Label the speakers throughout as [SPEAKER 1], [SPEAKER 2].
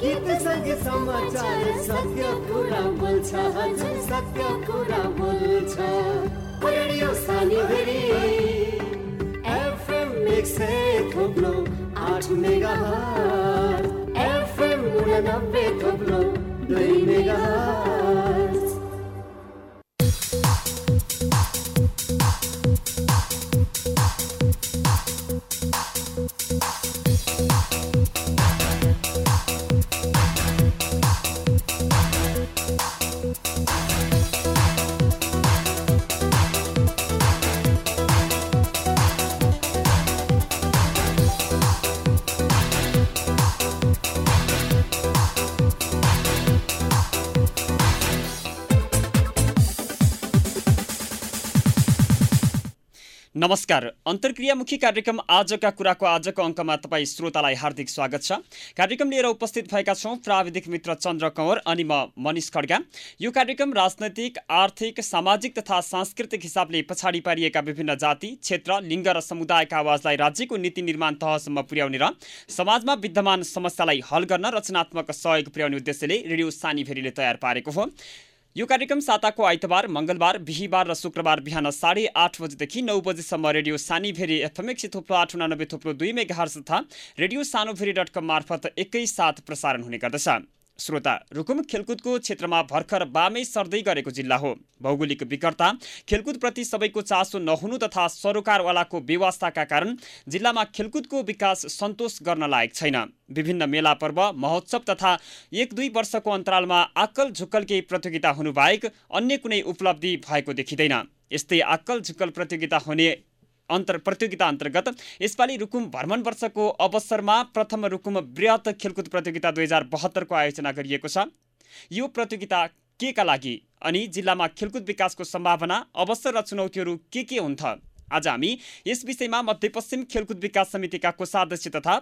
[SPEAKER 1] गीत सङ्गीत समाचार सत्य कुरा बोल्छ हजुर सत्य कुरा बोल्छ। रेडियो सानी भेरी एफएम थोप्लो आठ मेगा एफएम उनानब्बे थोप्लो दुई मेगा
[SPEAKER 2] नमस्कार। अन्तर्क्रियामुखी कार्यक्रम आजका कुराको आजको अङ्कमा तपाईँ श्रोतालाई हार्दिक स्वागत छ। कार्यक्रम लिएर उपस्थित भएका छौँ प्राविधिक मित्र चन्द्र कंवर अनि म मनिष खड्गा। यो कार्यक्रम राजनैतिक आर्थिक सामाजिक तथा सांस्कृतिक हिसाबले पछाडि पारिएका विभिन्न जाति क्षेत्र लिङ्ग र समुदायका आवाजलाई राज्यको नीति निर्माण तहसम्म पुर्याउने र समाजमा विद्यमान समस्यालाई हल गर्न रचनात्मक सहयोग पुर्याउने उद्देश्यले रेडियो सानीभेरीले तयार पारेको हो। यो कार्यक्रम साताको आइतबार मङ्गलबार बिहिबार र शुक्रबार बिहान साढे आठ बजेदेखि नौ बजेसम्म रेडियो सानीभेरी एफएम एक थुप्रो आठ उनानब्बे थुप्रो दुई मेगाहर्स तथा रेडियो सानोभेरी डट कम मार्फत एकैसाथ प्रसारण हुने गर्दछ। श्रोता रुकुम खेलकुदको क्षेत्रमा भर्खर बामै सर्दै गरेको जिल्ला हो। भौगोलिक विकटता खेलकुदप्रति सबैको चासो नहुनु तथा सरोकारवालाको व्यवस्थाका कारण जिल्लामा खेलकुदको विकास सन्तोष गर्न लायक छैन। विभिन्न मेला पर्व महोत्सव तथा एक दुई वर्षको अन्तरालमा आक्कल झुक्कल केही प्रतियोगिता हुनुबाहेक अन्य कुनै उपलब्धि भएको देखिँदैन। यस्तै आक्कल झुक्कल प्रतियोगिता हुने अन्तर प्रतियोगिता अन्तर्गत यसपालि रुकुम भ्रमण वर्षको अवसरमा प्रथम रुकुम वृहत खेलकुद प्रतियोगिता दुई हजार बहत्तरको आयोजना गरिएको छ। यो प्रतियोगिता के का लागि अनि जिल्लामा खेलकुद विकासको सम्भावना अवसर र चुनौतीहरू के के हुन्थ आज हामी यस विषयमा मध्यपश्चिम खेलकुद विकास समितिका कोषाध्यक्ष तथा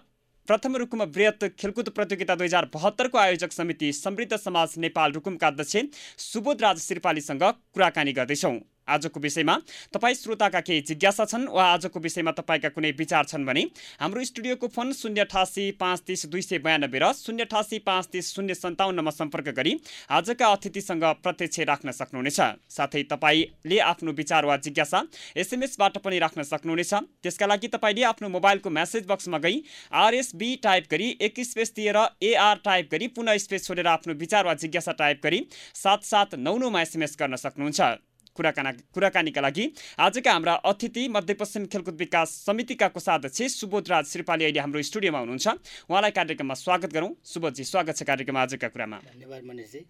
[SPEAKER 2] प्रथम रुकुम वृहत खेलकुद प्रतियोगिता दुई हजार बहत्तरको आयोजक समिति समृद्ध समाज नेपाल रुकुमका अध्यक्ष सुबोध राज श्रीपालीसँग कुराकानी गर्दैछौँ। आजको विषयमा तपाईँ श्रोताका केही जिज्ञासा छन् वा आजको विषयमा तपाईँका कुनै विचार छन् भने हाम्रो स्टुडियोको फोन शून्य अठासी पाँच तिस दुई सय बयानब्बे र शून्य अठासी पाँच तिस शून्य सन्ताउन्नमा सम्पर्क गरी आजका अतिथिसँग प्रत्यक्ष राख्न सक्नुहुनेछ। साथै तपाईँले आफ्नो विचार वा जिज्ञासा एसएमएसबाट पनि राख्न सक्नुहुनेछ। त्यसका लागि तपाईँले आफ्नो मोबाइलको म्यासेज बक्समा गई आरएसबी टाइप गरी एक स्पेस दिएर एआर टाइप गरी पुनः स्पेस छोडेर आफ्नो विचार वा जिज्ञासा टाइप गरी सात सात नौ नौमा एसएमएस गर्न सक्नुहुन्छ। कुराकाना कुराकानीका लागि आजका हाम्रा अतिथि मध्यपश्चिम खेलकुद विकास समितिका कोषाध्यक्ष सुबोध राज श्रीपाली अहिले हाम्रो स्टुडियोमा हुनुहुन्छ। उहाँलाई कार्यक्रममा स्वागत गरौँ। सुबोधजी स्वागत छ कार्यक्रममा आजका कुरामा।
[SPEAKER 3] धन्यवाद मनिषजी।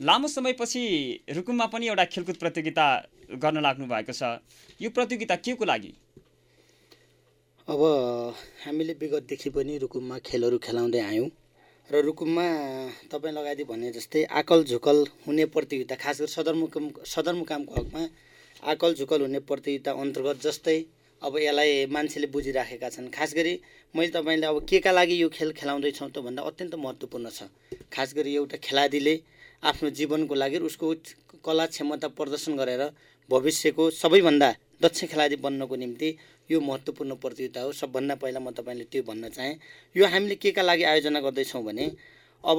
[SPEAKER 2] लामो समयपछि रुकुममा पनि एउटा खेलकुद प्रतियोगिता गर्न लाग्नु भएको छ। यो प्रतियोगिता के को लागि?
[SPEAKER 3] अब हामीले विगतदेखि पनि रुकुममा खेलहरू खेलाउँदै आयौँ। र रुकुममा तपाईँ लगायत भने जस्तै आकल झुकल हुने प्रतियोगिता खास गरी सदरमुकाम सदरमुकामको हकमा आकल झुकल हुने प्रतियोगिता अन्तर्गत जस्तै अब यसलाई मान्छेले बुझिराखेका छन्। खास गरी मैले तपाईँले अब के का लागि यो खेल खेलाउँदैछौँ त भन्दा अत्यन्त महत्त्वपूर्ण छ। खास गरी एउटा खेलाडीले आफ्नो जीवनको लागि उसको कला क्षमता प्रदर्शन गरेर भविष्यको सबैभन्दा दक्ष खेलाडी बन्नको निम्ति यो महत्त्वपूर्ण प्रतियोगिता हो। सबभन्दा पहिला म तपाईँले त्यो भन्न चाहेँ। यो हामीले के का लागि आयोजना गर्दैछौँ भने अब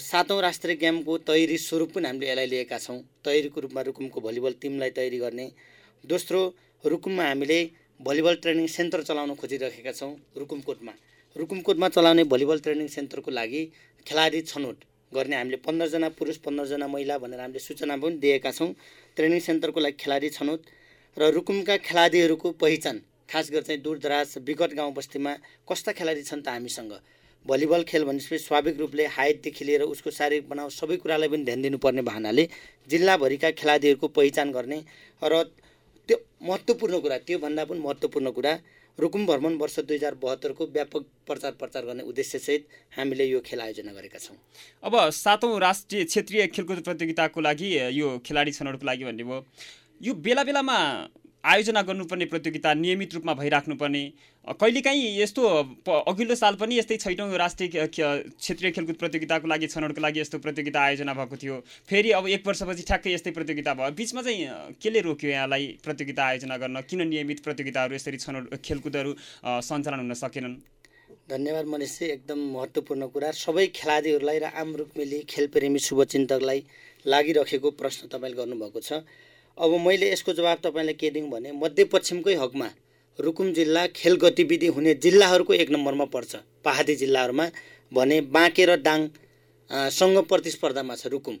[SPEAKER 3] सातौँ राष्ट्रिय गेमको तयारी स्वरूप पनि हामीले यसलाई लिएका छौँ। तयारीको रूपमा रुकुमको भलिबल टिमलाई तयारी गर्ने दोस्रो रुकुममा हामीले भलिबल ट्रेनिङ सेन्टर चलाउन खोजिरहेका छौँ रुकुमकोटमा। रुकुमकोटमा चलाउने भलिबल ट्रेनिङ सेन्टरको लागि खेलाडी छनौट गर्ने हामीले पन्ध्रजना पुरुष पन्ध्रजना महिला भनेर हामीले सूचना पनि दिएका छौँ। ट्रेनिङ सेन्टरको लागि खेलाडी छनौट र रुकुमका खेलाडीहरूको पहिचान खास गरी चाहिँ दूरदराज विगत गाउँ बस्तीमा कस्ता खेलाडी छन् त हामीसँग? भलिबल खेल भनेपछि स्वाभाविक रूपले हाइटदेखि लिएर उसको शारीरिक बनाव सबै कुरालाई पनि ध्यान दिनुपर्ने बहानाले जिल्लाभरिका खेलाडीहरूको पहिचान गर्ने र त्यो महत्त्वपूर्ण कुरा त्योभन्दा पनि महत्त्वपूर्ण कुरा रुकुम भ्रमण वर्ष दुई हजार बहत्तरको व्यापक प्रचार प्रचार गर्ने उद्देश्यसहित हामीले यो खेल आयोजना गरेका छौँ।
[SPEAKER 2] अब सातौँ राष्ट्रिय क्षेत्रीय खेलकुद प्रतियोगिताको लागि यो खेलाडी छनौटको लागि भन्ने भयो। यो बेला बेलामा आयोजना गर्नुपर्ने प्रतियोगिता नियमित रूपमा भइराख्नुपर्ने। कहिलेकाहीँ यस्तो अघिल्लो साल पनि यस्तै छैटौँ राष्ट्रिय क्षेत्रीय खेलकुद प्रतियोगिताको लागि छनौटको लागि यस्तो प्रतियोगिता आयोजना भएको थियो। फेरि अब एक वर्षपछि ठ्याक्कै यस्तै प्रतियोगिता भयो। बिचमा चाहिँ केले रोक्यो यहाँलाई प्रतियोगिता आयोजना गर्न? किन नियमित प्रतियोगिताहरू यसरी छनौट खेलकुदहरू सञ्चालन हुन सकेनन्?
[SPEAKER 3] धन्यवाद मनिषजी एकदम महत्त्वपूर्ण कुरा। सबै खेलाडीहरूलाई र आम रुक्मेली खेलप्रेमी शुभचिन्तकलाई लागिरहेको प्रश्न तपाईँले गर्नुभएको छ। अब मैले यसको जवाब तपाईँलाई के दिउँ भने मध्यपश्चिमकै हकमा रुकुम जिल्ला खेल गतिविधि हुने जिल्लाहरूको एक नम्बरमा पर्छ। पहाडी जिल्लाहरूमा भने बाँके र दाङ सँग प्रतिस्पर्धामा छ रुकुम।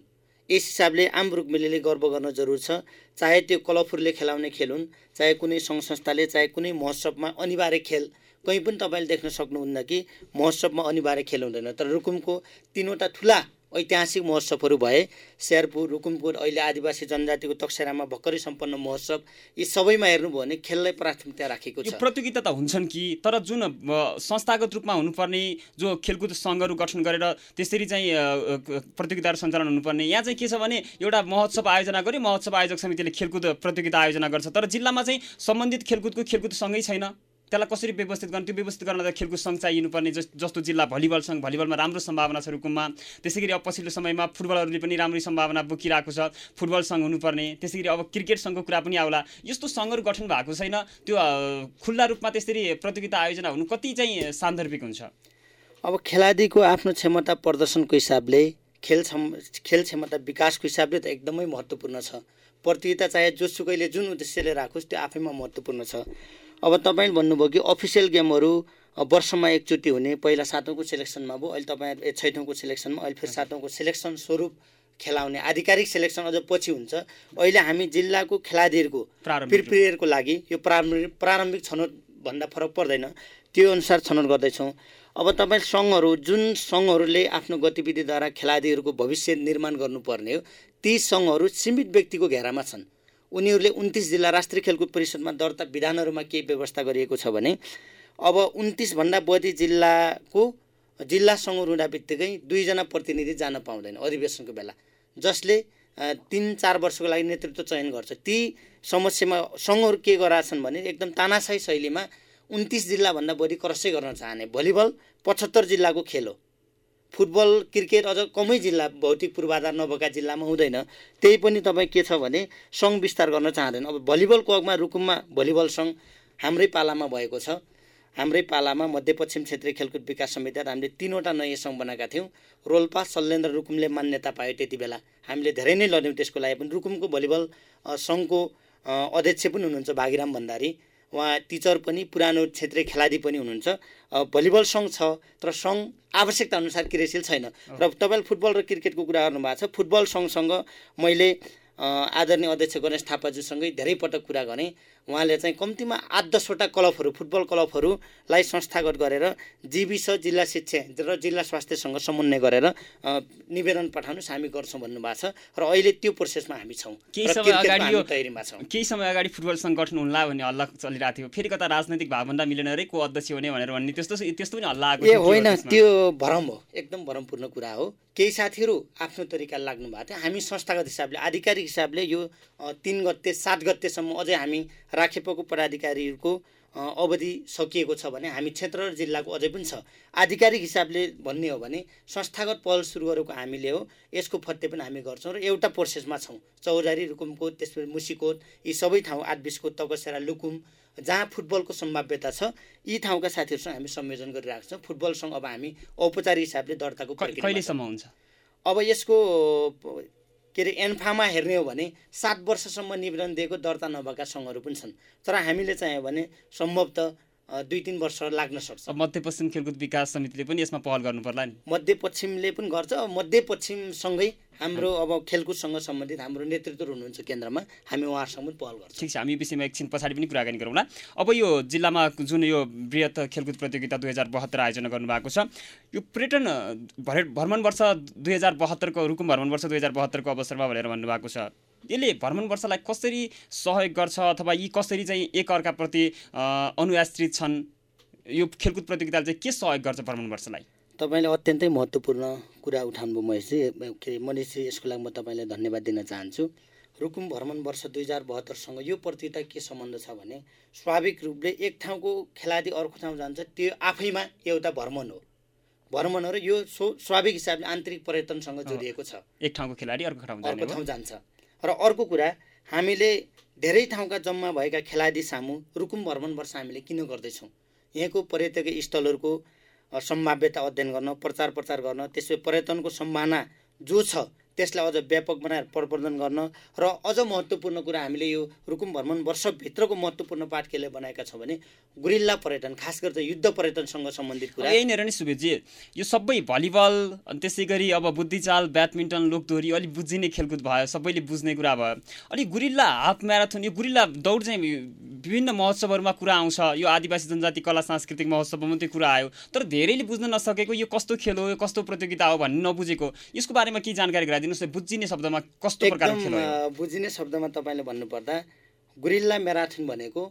[SPEAKER 3] यस हिसाबले आम रुक्मिलीले गर्व गर्न जरुर छ। चाहे त्यो कलफुरले खेलाउने खेल हुन् चाहे कुनै सङ्घ संस्थाले चाहे कुनै महोत्सवमा अनिवार्य खेल कहीँ पनि तपाईँले देख्न सक्नुहुन्न कि महोत्सवमा अनिवार्य खेल हुँदैन। तर रुकुमको तिनवटा ठुला ऐतिहासिक महोत्सवहरू भए। स्यारपुर रुकुमपुर अहिले आदिवासी जनजातिको तक्सेरामा भर्खरै सम्पन्न महोत्सव यी सबैमा हेर्नुभयो भने खेललाई प्राथमिकता राखेको
[SPEAKER 2] यो
[SPEAKER 3] छ।
[SPEAKER 2] प्रतियोगिता त हुन्छन् कि तर जुन संस्थागत रूपमा हुनुपर्ने जो खेलकुद सङ्घहरू गठन गरेर त्यसरी चाहिँ प्रतियोगिताहरू सञ्चालन हुनुपर्ने यहाँ चाहिँ के छ भने एउटा महोत्सव आयोजना गऱ्यो महोत्सव आयोजक समितिले खेलकुद प्रतियोगिता आयोजना गर्छ तर जिल्लामा चाहिँ सम्बन्धित खेलकुदको खेलकुद सङ्घै छैन। त्यसलाई कसरी व्यवस्थित गर्ने? त्यो व्यवस्थित गर्न त खेलकुद सङ्घ चाहिनुपर्ने जस जस्तो जिल्ला भलिबल सङ्घ भलिबलमा राम्रो सम्भावना छ रुकुममा त्यसै गरी अब पछिल्लो समयमा फुटबलहरूले पनि राम्रै सम्भावना बोकिरहेको छ। फुटबल सङ्घ हुनुपर्ने त्यसै गरी अब क्रिकेट सङ्घको कुरा पनि आउला। यस्तो सङ्घहरू गठन भएको छैन। त्यो खुल्ला रूपमा त्यसरी प्रतियोगिता आयोजना हुनु कति चाहिँ सान्दर्भिक हुन्छ?
[SPEAKER 3] अब खेलाडीको आफ्नो क्षमता प्रदर्शनको हिसाबले खेल क्षम खेल क्षमता विकासको हिसाबले त एकदमै महत्त्वपूर्ण छ। प्रतियोगिता चाहे जोसुकैले जुन उद्देश्यले राखोस् त्यो आफैमा महत्त्वपूर्ण छ। अब तपाईँले भन्नुभयो कि अफिसियल गेमहरू वर्षमा एकचोटि हुने पहिला सातौँको सिलेक्सनमा भयो अहिले तपाईँ छैठौँको सिलेक्सनमा अहिले फेरि सातौँको सिलेक्सन स्वरूप खेलाउने आधिकारिक सिलेक्सन अझ पछि हुन्छ। अहिले हामी जिल्लाको खेलाडीहरूको। प्रिपेयरको लागि यो प्रारम्भिक प्रारम्भिक छनौटभन्दा फरक पर्दैन। त्यो अनुसार छनौट गर्दैछौँ। अब तपाईँ सङ्घहरू जुन सङ्घहरूले आफ्नो गतिविधिद्वारा खेलाडीहरूको भविष्य निर्माण गर्नुपर्ने हो ती सङ्घहरू सीमित व्यक्तिको घेरामा छन्। उनीहरूले उन्तिस जिल्ला राष्ट्रिय खेलकुद परिषदमा दर्ता विधानहरूमा के व्यवस्था गरिएको छ भने अब उन्तिसभन्दा बढी जिल्लाको जिल्ला सङ्घ हुँदा बित्तिकै दुईजना प्रतिनिधि जान पाउँदैन अधिवेशनको बेला जसले तिन चार वर्षको लागि नेतृत्व चयन गर्छ। ती समस्यामा सङ्घहरू के गराछन् भने एकदम तानासाही शैलीमा उन्तिस जिल्लाभन्दा बढी क्रसै गर्न चाहने भलिबल पचहत्तर जिल्लाको खेल हो। फुटबल क्रिकेट अझ कमै जिल्ला भौतिक पूर्वाधार नभएका जिल्लामा हुँदैन। त्यही पनि तपाईँ के छ भने सङ्घ विस्तार गर्न चाहँदैन। अब भलिबलको हकमा रुकुममा भलिबल सङ्घ हाम्रै पालामा भएको छ। हाम्रै पालामा मध्यपश्चिम क्षेत्रीय खेलकुद विकास समितिबाट हामीले तिनवटा नयाँ सङ्घ बनाएका थियौँ। रोल्पा सल्लेन्द्र रुकुमले मान्यता पायो त्यति बेला। हामीले धेरै नै लड्यौँ त्यसको लागि पनि। रुकुमको भलिबल सङ्घको अध्यक्ष पनि हुनुहुन्छ भागीराम भण्डारी। उहाँ टिचर पनि पुरानो क्षेत्रीय खेलाडी पनि हुनुहुन्छ। भलिबल सङ्घ छ तर सङ्घ आवश्यकता अनुसार क्रियाशील छैन। र तपाईँले फुटबल र क्रिकेटको कुरा गर्नुभएको छ। फुटबल सङ्घसँग मैले आदरणीय अध्यक्ष गणेश थापाज्यूसँगै धेरै पटक कुरा गरेँ। उहाँले चाहिँ कम्तीमा आठ दसवटा क्लबहरू फुटबल क्लबहरूलाई संस्थागत गरेर जिबिस जिल्ला शिक्षा र जिल्ला स्वास्थ्यसँग समन्वय गरेर निवेदन पठाउनुहोस् हामी गर्छौँ भन्नुभएको छ र अहिले त्यो प्रोसेसमा हामी छौँ
[SPEAKER 2] केही समय अगाडि यो
[SPEAKER 3] तयारीमा छौँ।
[SPEAKER 2] केही समय अगाडि फुटबल सङ्घ गठन हुन्ला भन्ने हल्ला चलिरहेको थियो। फेरि कता राजनैतिक भावभन्दा मिलेन रे को अध्यक्ष हुने भनेर भन्ने त्यस्तो त्यस्तो पनि हल्ला आएको
[SPEAKER 3] ए होइन? त्यो भरम हो एकदम भरमपूर्ण कुरा हो। केही साथीहरू आफ्नो तरिकाले लाग्नु भएको थियो। हामी संस्थागत हिसाबले आधिकारिक हिसाबले यो तिन गते सात गतेसम्म अझै हामी राखेपको पदाधिकारीहरूको अवधि सकिएको छ भने हामी क्षेत्र र जिल्लाको अझै पनि छ। आधिकारिक हिसाबले भन्ने हो भने संस्थागत पहल सुरु गरेको हामीले हो यसको फत्ते पनि हामी गर्छौँ र एउटा प्रोसेसमा छौँ। चौधारी रुकुमकोट त्यसपछि मुसिकोट यी सबै ठाउँ आठबिसकोट तकसेरा लुकुम जहाँ फुटबलको सम्भाव्यता छ यी ठाउँका साथीहरूसँग हामी संयोजन गरिरहेको छौँ फुटबलसँग अब हामी औपचारिक हिसाबले दर्ताको।
[SPEAKER 2] कहिलेसम्म हुन्छ?
[SPEAKER 3] अब यसको के अरे एन्फामा हेर्ने हो भने सात वर्षसम्म निवेदन दिएको दर्ता नभएका सङ्घहरू पनि छन्। तर हामीले चाह्यो भने सम्भवतः दुई तिन वर्ष लाग्न सक्छ।
[SPEAKER 2] मध्यपश्चिम खेलकुद विकास समितिले पनि यसमा पहल गर्नु पर्ला नि।
[SPEAKER 3] मध्यपश्चिमले पनि गर्छ। मध्यपश्चिमसँगै हाम्रो अब खेलकुदसँग सम्बन्धित हाम्रो नेतृत्व हुनुहुन्छ केन्द्रमा। हामी उहाँहरूसँग पनि पहल गर्छौँ।
[SPEAKER 2] ठिक छ हामी विषयमा एकछिन पछाडि पनि कुराकानी गरौँला। अब यो जिल्लामा जुन यो वृहत खेलकुद प्रतियोगिता दुई हजार बहत्तर आयोजना गर्नुभएको छ यो पर्यटन भ्रमण वर्ष दुई हजार बहत्तरको रुकुम भ्रमण वर्ष दुई हजार बहत्तरको अवसरमा भनेर भन्नुभएको छ। यसले भ्रमण वर्षलाई कसरी सहयोग गर्छ अथवा यी कसरी चाहिँ एकअर्काप्रति अनुयाश्रित छन्? यो खेलकुद प्रतियोगिताले चाहिँ के सहयोग गर्छ भ्रमण वर्षलाई?
[SPEAKER 3] तपाईँले अत्यन्तै महत्त्वपूर्ण कुरा उठाउनुभयो महेशजी। के अरे मनिषजी यसको लागि म तपाईँलाई धन्यवाद दिन चाहन्छु। रुकुम भ्रमण वर्ष दुई हजार बहत्तरसँग यो प्रतियोगिता के सम्बन्ध छ भने स्वाभाविक रूपले एक ठाउँको खेलाडी अर्को ठाउँ जान्छ त्यो आफैमा एउटा भ्रमण हो। भ्रमण हो र यो स्व स्वाभाविक हिसाबले आन्तरिक पर्यटनसँग जोडिएको छ।
[SPEAKER 2] एक ठाउँको खेलाडी अर्को ठाउँ
[SPEAKER 3] जान्छ। र अर्को कुरा हामीले धेरै ठाउँका जम्मा भएका खेलाडी सामु रुकुम भ्रमण वर्ष हामीले किन गर्दैछौँ? यहाँको पर्यटकीय स्थलहरूको सम्भाव्यता अध्ययन गर्न प्रचार प्रचार गर्न त्यसपछि पर्यटनको सम्भावना जो छ त्यसलाई अझ व्यापक बनाएर प्रवर्धन गर्न र अझ महत्त्वपूर्ण कुरा हामीले यो रुकुम भ्रमण वर्षभित्रको महत्त्वपूर्ण पाठ केले बनाएका छौँ भने गुरिल्ला पर्यटन खास गरी चाहिँ युद्ध पर्यटनसँग सम्बन्धित कुरा।
[SPEAKER 2] यहीँनिर नि सुबेजी यो सबै भलिबल अनि त्यसै गरी अब बुद्धिचाल ब्याडमिन्टन लोकदोरी अलिक बुझिने खेलकुद भयो सबैले बुझ्ने कुरा भयो। अनि गुरिल्ला हाफ म्याराथन यो गुरिल्ला दौड चाहिँ विभिन्न महोत्सवहरूमा कुरा आउँछ। यो आदिवासी जनजाति कला सांस्कृतिक महोत्सवमा मात्रै कुरा आयो। तर धेरैले बुझ्न नसकेको यो कस्तो खेल हो यो कस्तो प्रतियोगिता हो भन्ने नबुझेको यसको बारेमा के जानकारी गराइदिनुहोस् न बुझिने शब्दमा कस्तो प्रकारको खेल
[SPEAKER 3] बुझिने शब्दमा तपाईँले भन्नुपर्दा गुरिल्ला म्याराथन भनेको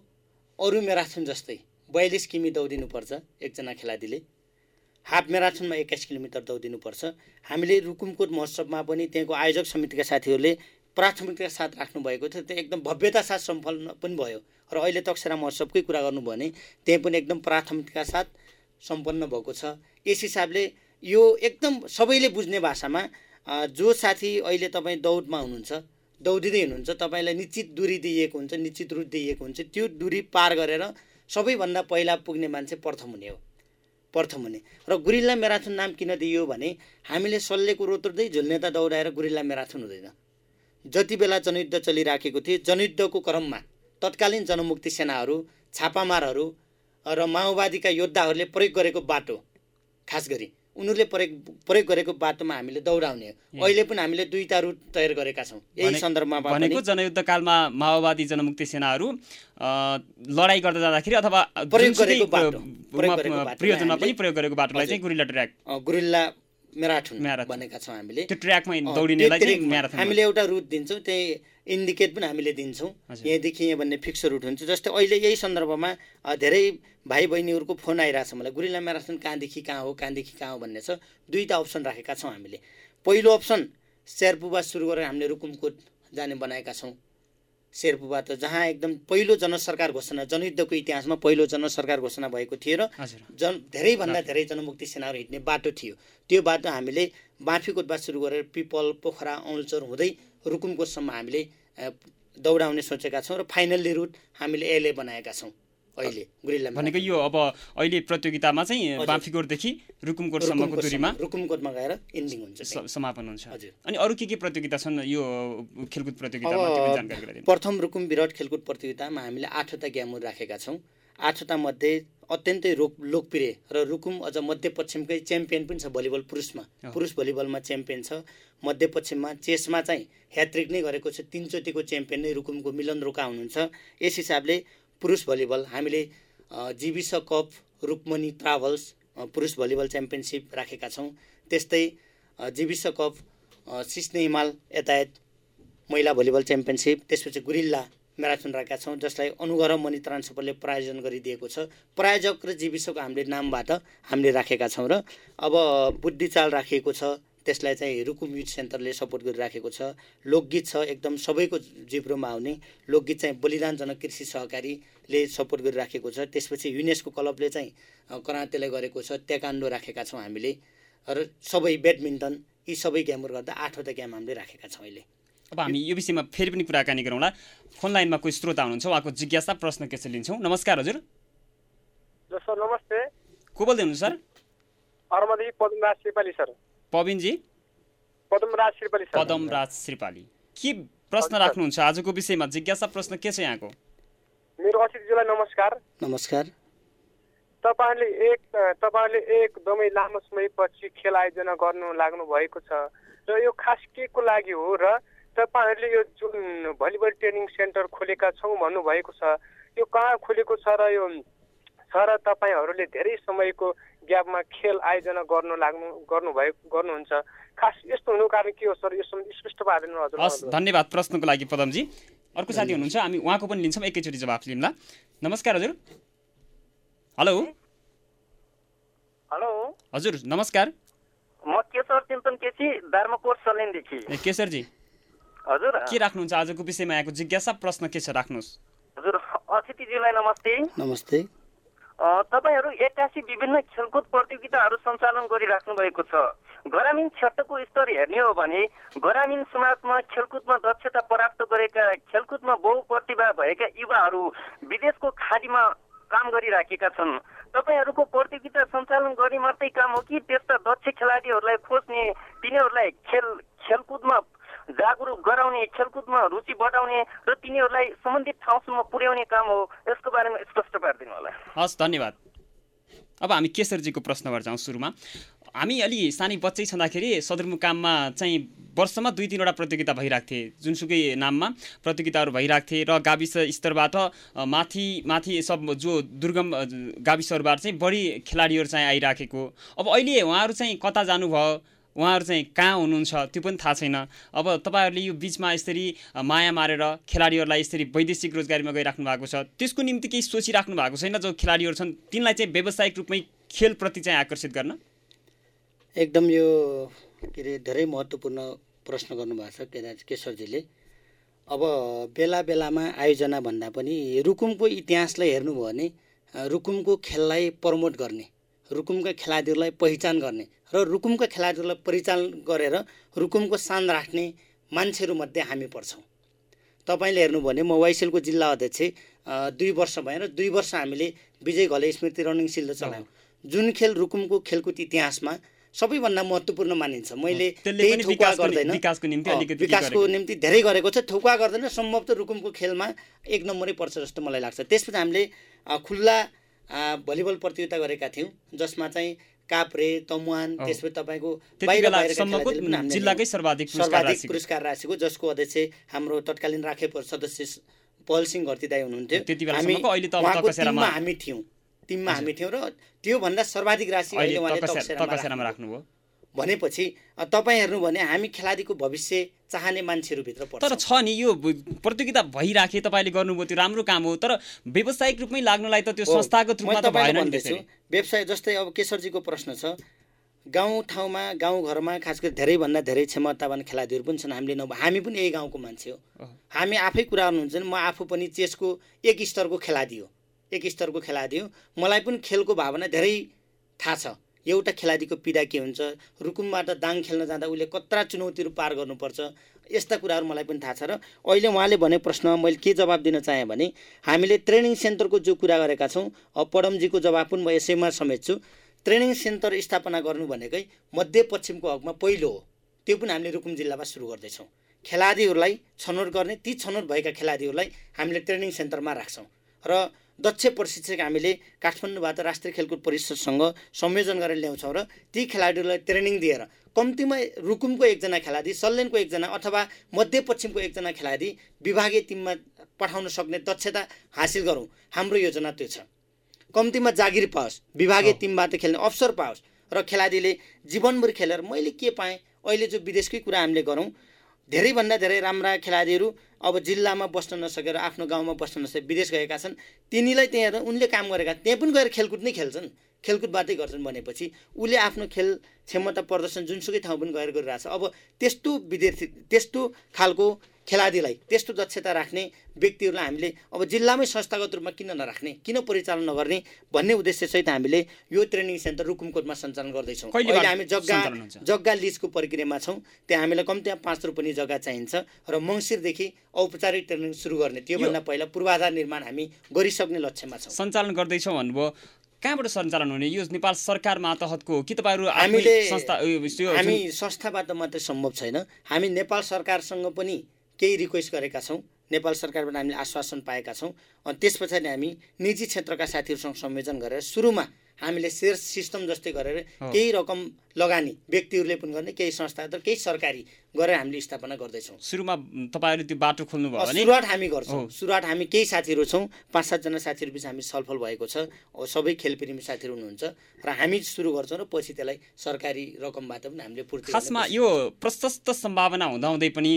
[SPEAKER 3] अरू म्याराथन जस्तै बयालिस किमी दौडिनुपर्छ एकजना खेलाडीले। हाफ म्याराथनमा एक्काइस किलोमिटर दौडिनुपर्छ। हामीले रुकुमकोट महोत्सवमा पनि त्यहाँको आयोजक समितिका साथीहरूले प्राथमिकताका साथ राख्नुभएको थियो। त्यो एकदम भव्यता साथ सम्पन्न पनि भयो। र अहिले तक्सेरा महोत्सवकै कुरा गर्नुभयो भने त्यहाँ पनि एकदम प्राथमिकताका साथ सम्पन्न भएको छ। यस हिसाबले यो एकदम सबैले बुझ्ने भाषामा जो साथी अहिले तपाईँ दौडमा हुनुहुन्छ दौडिँदै हुनुहुन्छ तपाईँलाई निश्चित दूरी दिइएको हुन्छ निश्चित रुट दिइएको हुन्छ त्यो दूरी पार गरेर सबैभन्दा पहिला पुग्ने मान्छे प्रथम हुने हो। प्रथम हुने। र गुरिल्ला म्याराथन नाम किन दिइयो भने हामीले सल्लेको रोतर्दै झुल्नेता दौडाएर गुरिल्ला म्याराथन हुँदैन। जति बेला जनयुद्ध चलिराखेको थियो जनयुद्धको क्रममा तत्कालीन जनमुक्ति सेनाहरू छापामारहरू र माओवादीका योद्धाहरूले प्रयोग गरेको बाटो खास गरी उनीहरूले प्रयोग प्रयोग गरेको बाटोमा हामीले दौडाउने अहिले पनि हामीले दुईवटा रुट तयार गरेका छौँ। यही सन्दर्भमा
[SPEAKER 2] भनेको जनयुद्धकालमा माओवादी जनमुक्ति सेनाहरू लडाइँ गर्दा जाँदाखेरि अथवा
[SPEAKER 3] प्रयोग गरेको बाटो,
[SPEAKER 2] प-
[SPEAKER 3] प्रयोग
[SPEAKER 2] मा-
[SPEAKER 3] गरेको बाटोलाई
[SPEAKER 2] प्रयोजनमा पनि प्रयोग गरेको बाटोलाई चाहिँ। Guerrilla track.
[SPEAKER 3] Guerrilla marathon. भनेका छौँ हामीले।
[SPEAKER 2] त्यो ट्र्याकमा दौडिनेलाई चाहिँ म्याराथन
[SPEAKER 3] हामीले एउटा रुट दिन्छौँ त्यही इन्डिकेट पनि हामीले दिन्छौँ। यहाँदेखि यहाँ भन्ने फिक्स रुट हुन्छ। जस्तै अहिले यही सन्दर्भमा धेरै भाइ बहिनीहरूको फोन आइरहेछ मलाई। गुरिल्ला म्याराथन कहाँदेखि कहाँ हो कहाँदेखि कहाँ हो भन्ने छ। दुईवटा अप्सन राखेका छौँ हामीले। पहिलो अप्सन शेर्पुबा सुरु गरेर हामीले रुकुमकोट जाने बनाएका छौँ। शेर्पुबा त जहाँ एकदम पहिलो जनसरकार घोषणा जनयुद्धको इतिहासमा पहिलो जनसरकार घोषणा भएको थियो र जन धेरैभन्दा धेरै जनमुक्ति सेनाहरू हिँड्ने बाटो थियो। त्यो बाटो हामीले बाँफीकोटबाट सुरु गरेर पिपल पोखरा औलचर हुँदै रुकुमकोटसम्म हामीले दौडाउने सोचेका छौँ र फाइनल्ली रुट हामीले एले बनाएका छौँ। अहिले गुरिल्ला
[SPEAKER 2] भनेको यो अब अहिले प्रतियोगितामा चाहिँ। बाँफीकोटदेखि रुकुमकोटसम्मको दूरीमा
[SPEAKER 3] रुकुमकोटमा गएर इन्डिङ हुन्छ।
[SPEAKER 2] समापन हुन्छ
[SPEAKER 3] हजुर।
[SPEAKER 2] अनि अरू के के प्रतियोगिता छन् यो खेलकुद प्रतियोगितामा गराइदिनु
[SPEAKER 3] प्रथम रुकुम विराट खेलकुद प्रतियोगितामा हामीले आठवटा ग्यामुर राखेका छौँ आठवटा मध्ये अत्यन्तै रोक लोकप्रिय र रुकुम अझ मध्यपश्चिमकै च्याम्पियन पनि छ भलिबल पुरुषमा। पुरुष भलिबलमा च्याम्पियन छ मध्यपश्चिममा चेसमा चाहिँ ह्याट्रिक नै गरेको छ तिनचोटिको च्याम्पियन नै रुकुमको मिलन रोका हुनुहुन्छ यस हिसाबले पुरुष भलिबल हामीले जीविस कप रुक्मणी ट्राभल्स पुरुष भलिबल च्याम्पियनसिप राखेका छौँ। त्यस्तै जीविस कप सिस्ने हिमाल यातायात महिला भलिबल च्याम्पियनसिप त्यसपछि गुरिल्ला म्याराथन राखेका छौँ जसलाई अनुगरम मनी ट्रान्सफरले प्रायोजन गरिदिएको छ। प्रायोजक र जीविसको हामीले नामबाट हामीले राखेका छौँ र अब बुद्धिचाल राखिएको छ। त्यसलाई चाहिँ रुकुम युथ सेन्टरले सपोर्ट गरिराखेको छ। लोकगीत छ एकदम सबैको जिब्रोमा आउने। लोकगीत चाहिँ बलिदान जनक कृषि सहकारीले सपोर्ट गरिराखेको छ। त्यसपछि युनेस्को क्लबले चाहिँ करातेले गरेको छ। ट्याकान्डो राखेका छौँ हामीले। र सबै ब्याडमिन्टन यी सबै गेमहरू गर्दा आठवटा गेम हामीले राखेका छौँ अहिले।
[SPEAKER 2] अब हामी यो विषयमा फेरि पनि कुराकानी गरौँला। फोन लाइनमा कोही श्रोता हुनुहुन्छ उहाँको जिज्ञासा प्रश्न के छ लिन्छौँ। नमस्कार हजुर।
[SPEAKER 4] ल सर नमस्ते।
[SPEAKER 2] को बोल्दै हुनुहुन्छ सर?
[SPEAKER 4] अर्मदेखि पदमराज श्रीपाली सर।
[SPEAKER 2] पविनजी?
[SPEAKER 4] पदमराज श्रीपाली सर।
[SPEAKER 2] पदमराज श्रीपाली। के प्रश्न। राख्नुहुन्छ? आजको विषयमा जिज्ञासा प्रश्न के छ यहाँको?
[SPEAKER 4] मेरो अतिथिज्यूलाई नमस्कार।
[SPEAKER 3] नमस्कार।
[SPEAKER 4] तपाईँहरूले एक तपाईँहरूले एकदमै लामो समयपछि खेल आयोजना गर्नु लाग्नु भएको छ र यो खास के को लागि हो र तपाईँहरूले यो जुन भलिबल ट्रेनिङ सेन्टर खोलेका छौँ भन्नुभएको छ यो कहाँ खोलेको छ र यो छ र तपाईँहरूले धेरै समयको ग्यापमा खेल आयोजना गर्नु लाग्नु गर्नुभयो गर्नुहुन्छ। खास यस्तो हुनुको कारण के हो सर? यो स्पष्ट पारिदिनु हजुर
[SPEAKER 2] हस् धन्यवाद प्रश्नको लागि पदमजी। अर्को साथी हुनुहुन्छ हामी उहाँको पनि लिन्छौँ एकैचोटि जवाफ लिउँला नमस्कार हजुर। हेलो।
[SPEAKER 5] हेलो।
[SPEAKER 2] हजुर नमस्कार।
[SPEAKER 5] म केशर चिन्तन केसी दार्माकोट सलेनदेखि।
[SPEAKER 2] ए केशरजी।
[SPEAKER 5] हजुर।
[SPEAKER 2] के राख्नुहुन्छ आजको विषयमा यहाँको जिज्ञासा प्रश्न के छ राख्नुहोस्।
[SPEAKER 5] हजुर अतिथिज्यूलाई नमस्ते।
[SPEAKER 3] नमस्ते।
[SPEAKER 5] तपाईँहरू एक्कासी विभिन्न खेलकुद प्रतियोगिताहरू सञ्चालन गरिराख्नु भएको छ। ग्रामीण क्षेत्रको स्तर हेर्ने हो भने ग्रामीण समाजमा खेलकुदमा दक्षता प्राप्त गरेका खेलकुदमा बहु प्रतिभा भएका युवाहरू विदेशको खाडीमा काम गरिराखेका छन्। तपाईँहरूको प्रतियोगिता सञ्चालन गर्ने मात्रै काम हो कि त्यस्ता दक्ष खेलाडीहरूलाई खोज्ने तिनीहरूलाई खेल खेलकुदमा जागरुक गराउने खेलकुदमा रुचि बढाउने र तिनीहरूलाई सम्बन्धित ठाउँसम्म पुर्याउने काम हो यसको बारेमा
[SPEAKER 2] हस् धन्यवाद। अब हामी केशरजीको प्रश्नबाट जाउँ सुरुमा। हामी अलि सानै बच्चै छँदाखेरि सदरमुकाममा चाहिँ वर्षमा दुई तिनवटा प्रतियोगिता भइरहेको थिए जुनसुकै नाममा प्रतियोगिताहरू भइरहेको थिए र गाविस स्तरबाट माथि माथि सब जो दुर्गम गाविसहरूबाट चाहिँ बढी खेलाडीहरू चाहिँ आइराखेको। अब अहिले उहाँहरू चाहिँ कता जानुभयो? उहाँहरू चाहिँ कहाँ हुनुहुन्छ त्यो पनि थाहा छैन। अब तपाईँहरूले यो बिचमा यसरी माया मारेर खेलाडीहरूलाई यसरी वैदेशिक रोजगारीमा गइराख्नु भएको छ त्यसको निम्ति केही सोचिराख्नु भएको छैन जो खेलाडीहरू छन् तिनलाई चाहिँ व्यावसायिक रूपमै खेलप्रति चाहिँ आकर्षित गर्न?
[SPEAKER 3] एकदम यो के अरे धेरै महत्त्वपूर्ण प्रश्न गर्नुभएको छ केदा केशरजीले अब बेला बेलामा आयोजना भन्दा पनि रुकुमको इतिहासलाई हेर्नुभयो भने रुकुमको खेललाई प्रमोट गर्ने रुकुमका खेलाडीहरूलाई पहिचान गर्ने र रुकुमका खेलाडीहरूलाई परिचालन गरेर रुकुमको सान राख्ने मान्छेहरूमध्ये हामी पर्छौँ। तपाईँले हेर्नुभयो भने म वाइसेलको जिल्ला अध्यक्ष दुई वर्ष भएर दुई वर्ष हामीले विजय घले स्मृति रनिङ सिल्ड चलायौँ। जुन खेल रुकुमको खेलकुद इतिहासमा सबैभन्दा महत्त्वपूर्ण मानिन्छ। मैले त्यही ठोकुवा गर्दैन।
[SPEAKER 2] विकासको निम्ति
[SPEAKER 3] धेरै गरेको छ। ठोकुवा गर्दैन। सम्भवतः रुकुमको खेलमा एक नम्बरै पर्छ जस्तो मलाई लाग्छ। त्यसपछि हामीले खुल्ला भलिबल प्रतियोगिता गरेका थियौँ जसमा चाहिँ काप्रे तमुवान। त्यसपछि तपाईँको बाहिर
[SPEAKER 2] जिल्लाकै। सर्वाधिक पुरस्कार
[SPEAKER 3] सर्वाधिक
[SPEAKER 2] राशिको।
[SPEAKER 3] पुरस्कार राशिको जसको अध्यक्ष हाम्रो तत्कालीन राखे सदस्य पल सिंह घरती दाई हुनुहुन्थ्यो हामी थियौँ टिममा हामी थियौँ र त्योभन्दा सर्वाधिक राशि अहिले उहाँले राख्नुभयो। भनेपछि तपाईँ हेर्नु भने हामी खेलाडीको भविष्य चाहने मान्छेहरूभित्र पर्छ।
[SPEAKER 2] तर छ नि यो प्रतियोगिता भइराखे तपाईँले गर्नुभयो त्यो राम्रो काम हो तर व्यावसायिक रूपमै लाग्नुलाई त त्यो संस्थागत
[SPEAKER 3] मैले
[SPEAKER 2] रूपमा त भएन
[SPEAKER 3] व्यवसाय जस्तै अब केशरजीको प्रश्न छ गाउँ ठाउँमा गाउँघरमा खास गरी धेरैभन्दा धेरै क्षमतावान खेलाडीहरू पनि छन् हामीले नभए हामी पनि यही गाउँको मान्छे हो। हामी आफै कुरा गर्नुहुन्छ म आफू पनि चेसको एक स्तरको खेलाडी हो एक स्तरको खेलाडी हो। मलाई पनि खेलको भावना धेरै थाहा छ। एउटा खेलाडीको पीडा के हुन्छ? रुकुमबाट दाङ खेल्न जाँदा उसले कत्रा चुनौतीहरू पार गर्नुपर्छ। यस्ता कुराहरू मलाई पनि थाहा छ र अहिले उहाँले भने प्रश्नमा मैले के जवाब दिन चाहेँ भने हामीले ट्रेनिङ सेन्टरको जो कुरा गरेका छौँ अब पडमजीको जवाब पनि म यसैमा समेट्छु ट्रेनिङ सेन्टर स्थापना गर्नु भनेकै मध्यपश्चिमको हकमा पहिलो हो। त्यो पनि हामीले रुकुम जिल्लामा सुरु गर्दैछौँ। खेलाडीहरूलाई छनौट गर्ने ती छनौट भएका खेलाडीहरूलाई हामीले ट्रेनिङ सेन्टरमा राख्छौँ। र दक्ष प्रशिक्षक हामीले काठमाडौँबाट राष्ट्रिय खेलकुद परिषदसँग संयोजन गरेर ल्याउँछौँ र ती खेलाडीहरूलाई ट्रेनिङ दिएर कम्तीमा रुकुमको एकजना खेलाडी सल्यानको एकजना अथवा मध्यपश्चिमको एकजना खेलाडी विभागीय टिममा पठाउन सक्ने दक्षता हासिल गरौँ। हाम्रो योजना त्यो छ। कम्तीमा जागिर पाओस् विभागीय टिमबाट खेल्ने अवसर पाओस् र खेलाडीले जीवनभरि खेलेर मैले के पाएँ अहिले जो विदेशकै कुरा हामीले गरौँ धेरैभन्दा धेरै राम्रा खेलाडीहरू अब जिल्लामा बस्न नसकेर आफ्नो गाउँमा बस्न नसकेर विदेश गएका छन्। तिनीलाई त्यहाँ उनले काम गरेका त्यहाँ पनि गएर खेलकुद नै खेल्छन्। खेलकुदबाटै गर्छन् भनेपछि उसले आफ्नो खेल क्षमता प्रदर्शन जुनसुकै ठाउँ पनि गएर गरिरहेछ। अब त्यस्तो विद्यार्थी त्यस्तो खालको खेलाडीलाई त्यस्तो दक्षता राख्ने व्यक्तिहरूलाई हामीले अब जिल्लामै संस्थागत रूपमा किन नराख्ने किन परिचालन नगर्ने भन्ने उद्देश्यसहित हामीले यो ट्रेनिङ सेन्टर रुकुमकोटमा सञ्चालन गर्दैछौँ। अहिले हामी जग्गा? जग्गा लिजको प्रक्रियामा छौँ त्यहाँ हामीलाई कम्तीमा पाँच रोपनी जग्गा चाहिन्छ र मङ्सिरदेखि औपचारिक ट्रेनिङ सुरु गर्ने त्योभन्दा पहिला पूर्वाधार निर्माण हामी गरिसक्ने लक्ष्यमा छौँ।
[SPEAKER 2] सञ्चालन गर्दैछौँ भन्नुभयो। कहाँबाट सञ्चालन हुने? यो नेपाल सरकार मातहतको हो कि तपाईँहरू
[SPEAKER 3] हामीले
[SPEAKER 2] संस्था
[SPEAKER 3] हामी संस्थाबाट मात्रै सम्भव छैन। हामी नेपाल सरकारसँग पनि केही रिक्वेस्ट गरेका छौँ। नेपाल सरकारबाट हामीले आश्वासन पाएका छौँ। अनि त्यस पछाडि हामी निजी क्षेत्रका साथीहरूसँग संयोजन गरेर सुरुमा हामीले सेयर सिस्टम जस्तै गरेर। केही रकम लगानी व्यक्तिहरूले पनि गर्ने केही संस्था र केही सरकारी गरेर हामीले स्थापना गर्दैछौँ।
[SPEAKER 2] सुरुमा तपाईँहरूले त्यो बाटो खोल्नुभयो
[SPEAKER 3] सुरुवात हामी गर्छौँ। सुरुवात हामी केही साथीहरू छौँ। पाँच सातजना साथीहरू बिच हामी छलफल भएको छ। सबै खेलप्रेमी साथीहरू हुनुहुन्छ। र हामी सुरु गर्छौँ र पछि त्यसलाई सरकारी रकमबाट पनि हामीले पूर्ति
[SPEAKER 2] खासमा यो प्रशस्त सम्भावना हुँदाहुँदै पनि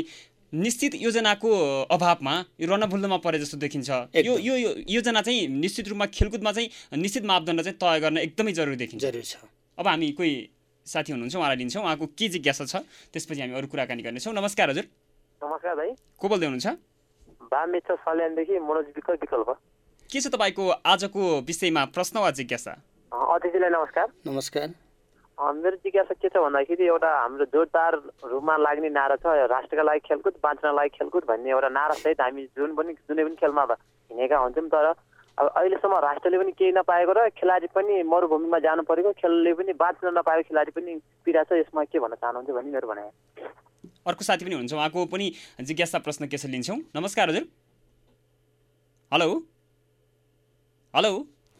[SPEAKER 2] निश्चित योजनाको अभावमा यो रणभुल्लोमा परे जस्तो देखिन्छ। यो। यो यो योजना चाहिँ निश्चित रूपमा खेलकुदमा चाहिँ निश्चित मापदण्ड चाहिँ तय गर्न एकदमै जरुरी देखिन्छ।
[SPEAKER 3] जरुरी छ।
[SPEAKER 2] अब हामी कोही साथी हुनुहुन्छ उहाँलाई लिन्छौँ। उहाँको के जिज्ञासा छ? त्यसपछि हामी अरू कुराकानी गर्नेछौँ। नमस्कार हजुर।
[SPEAKER 6] नमस्कार भाइ।
[SPEAKER 2] को बोल्दै हुनुहुन्छ?
[SPEAKER 6] मनोज विकल्प।
[SPEAKER 2] के छ तपाईँको आजको विषयमा प्रश्न वा जिज्ञासा?
[SPEAKER 6] अँ, अतिथिलाई नमस्कार।
[SPEAKER 3] नमस्कार।
[SPEAKER 6] मेरो जिज्ञासा के छ भन्दाखेरि एउटा हाम्रो जोरदार रूपमा लाग्ने नारा छ राष्ट्रका लागि खेलकुद बाँच्न लागि खेलकुद भन्ने एउटा नारा सहित हामी जुन पनि जुनै पनि खेलमा अब हिँडेका हुन्छौँ तर अब अहिलेसम्म राष्ट्रले पनि केही नपाएको र खेलाडी पनि मरुभूमिमा जानु परेको खेलले पनि बाँच्न नपाएको खेलाडी पनि पीडा छ यसमा के भन्न चाहनुहुन्छ भन्ने मेरो भनाइ
[SPEAKER 2] अर्को साथी पनि हुनुहुन्छ उहाँको पनि जिज्ञासा प्रश्न के छ लिन्छौँ? नमस्कार हजुर। हेलो। हेलो।